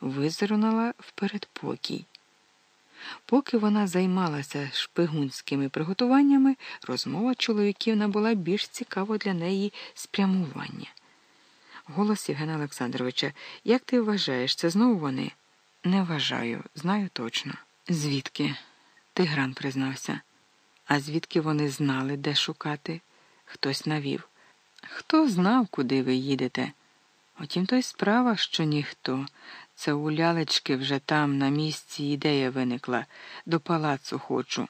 визирнула в передпокій. Поки вона займалася шпигунськими приготуваннями, розмова чоловіків набула більш цікаво для неї спрямування. Голос Євгена Олександровича, як ти вважаєш, це знову вони? Не вважаю, знаю точно. Звідки? Тигран признався. А звідки вони знали, де шукати? Хтось навів. Хто знав, куди ви їдете? Утім, то й справа, що ніхто. Це у лялечки вже там, на місці, ідея виникла, до палацу хочу.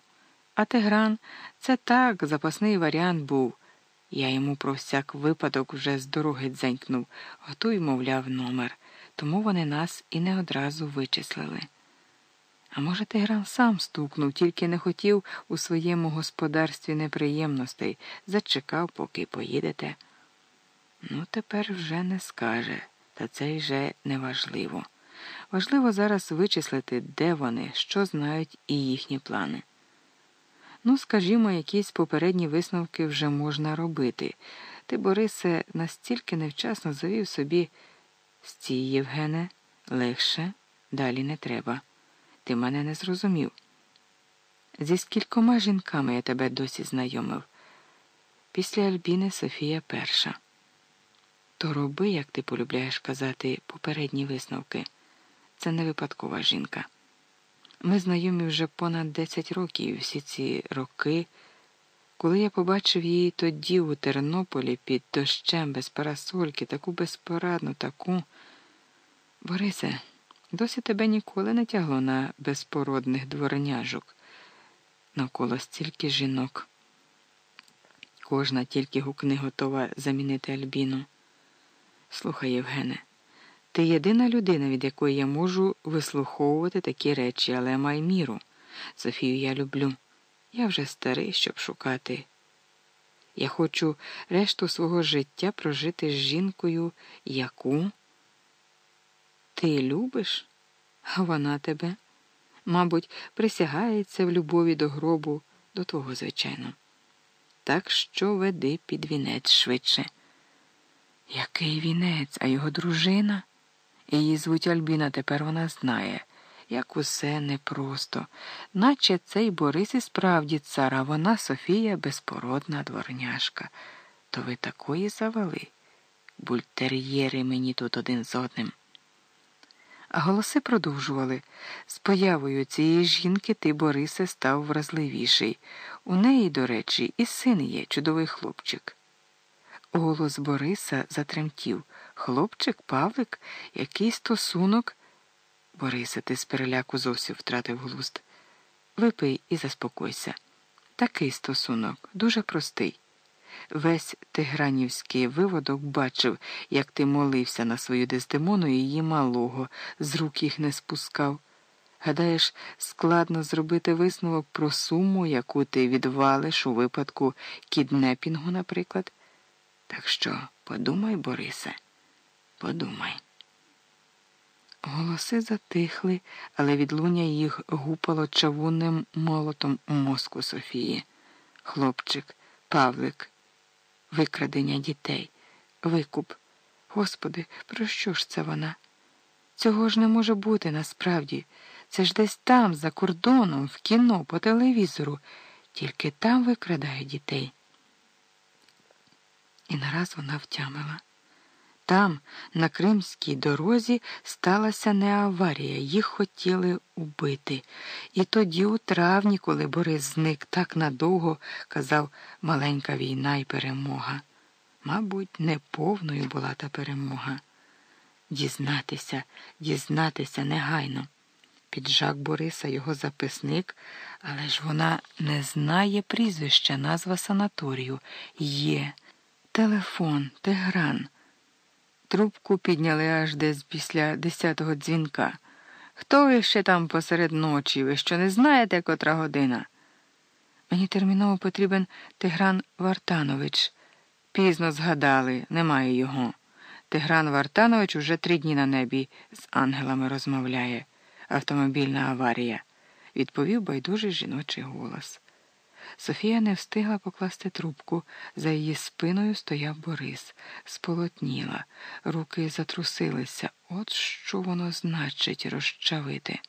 А Тигран це так, запасний варіант був. Я йому про всяк випадок вже з дороги дзенькнув, готуй, мовляв, номер, тому вони нас і не одразу вичислили. А може, Тигран сам стукнув, тільки не хотів у своєму господарстві неприємностей, зачекав, поки поїдете. Ну, тепер вже не скаже, та це вже неважливо. Важливо зараз вичислити, де вони, що знають і їхні плани. Ну, скажімо, якісь попередні висновки вже можна робити. Ти, Борисе, настільки невчасно завів собі стій, Євгене, легше, далі не треба. Ти мене не зрозумів. Зі скількома жінками я тебе досі знайомив. Після Альбіни Софія перша. То роби, як ти полюбляєш казати, попередні висновки. Це не випадкова жінка. Ми знайомі вже понад 10 років, і всі ці роки. Коли я побачив її тоді у Тернополі під дощем без парасольки, таку безпорадну, таку. Борисе, досі тебе ніколи не тягло на безпородних дворняжок. Навколо стільки жінок. Кожна тільки гукни готова замінити Альбіну. Слухай, Євгене, ти єдина людина, від якої я можу вислуховувати такі речі, але май міру. Софію я люблю. Я вже старий, щоб шукати. Я хочу решту свого життя прожити з жінкою, яку ти любиш, а вона тебе, мабуть, присягається в любові до гробу, до того, звичайно. Так що веди під вінець швидше. Який вінець, а його дружина? Її звуть Альбіна, тепер вона знає, як усе непросто, наче цей Борис і справді цар, а вона Софія безпородна дворняшка. То ви такої завели? Бультер'єри мені тут один з одним. А голоси продовжували. З появою цієї жінки ти, Борисе, став вразливіший. У неї, до речі, і син є, чудовий хлопчик. Голос Бориса затремтів. Хлопчик, Павлик, який стосунок. Борисе, ти з переляку зовсім втратив глузд. Випий і заспокойся. Такий стосунок, дуже простий. Весь тигранівський виводок бачив, як ти молився на свою дездемону і її малого, з рук їх не спускав. Гадаєш, складно зробити висновок про суму, яку ти відвалиш у випадку кіднепінгу, наприклад? Так що подумай, Борисе, подумай. Голоси затихли, але відлуння їх гупало чавунним молотом у мозку Софії. Хлопчик, Павлик, викрадення дітей, викуп. Господи, про що ж це вона? Цього ж не може бути насправді. Це ж десь там, за кордоном, в кіно, по телевізору, тільки там викрадають дітей. І нараз вона втямила. Там, на Кримській дорозі, сталася не аварія, їх хотіли убити. І тоді, у травні, коли Борис зник так надовго, казав маленька війна і перемога. Мабуть, неповною була та перемога. Дізнатися, дізнатися негайно. Піджак Бориса, його записник, але ж вона не знає прізвища, назва санаторію. Є. Телефон, Тегран. Трубку підняли аж десь після десятого дзвінка. Хто ви ще там посеред ночі? Ви що не знаєте, котра година? Мені терміново потрібен Тигран Вартанович. Пізно згадали, немає його. Тигран Вартанович уже три дні на небі з ангелами розмовляє. Автомобільна аварія, відповів байдужий жіночий голос. Софія не встигла покласти трубку. За її спиною стояв Борис, сполотніла, руки затрусилися. От що воно значить розчавити.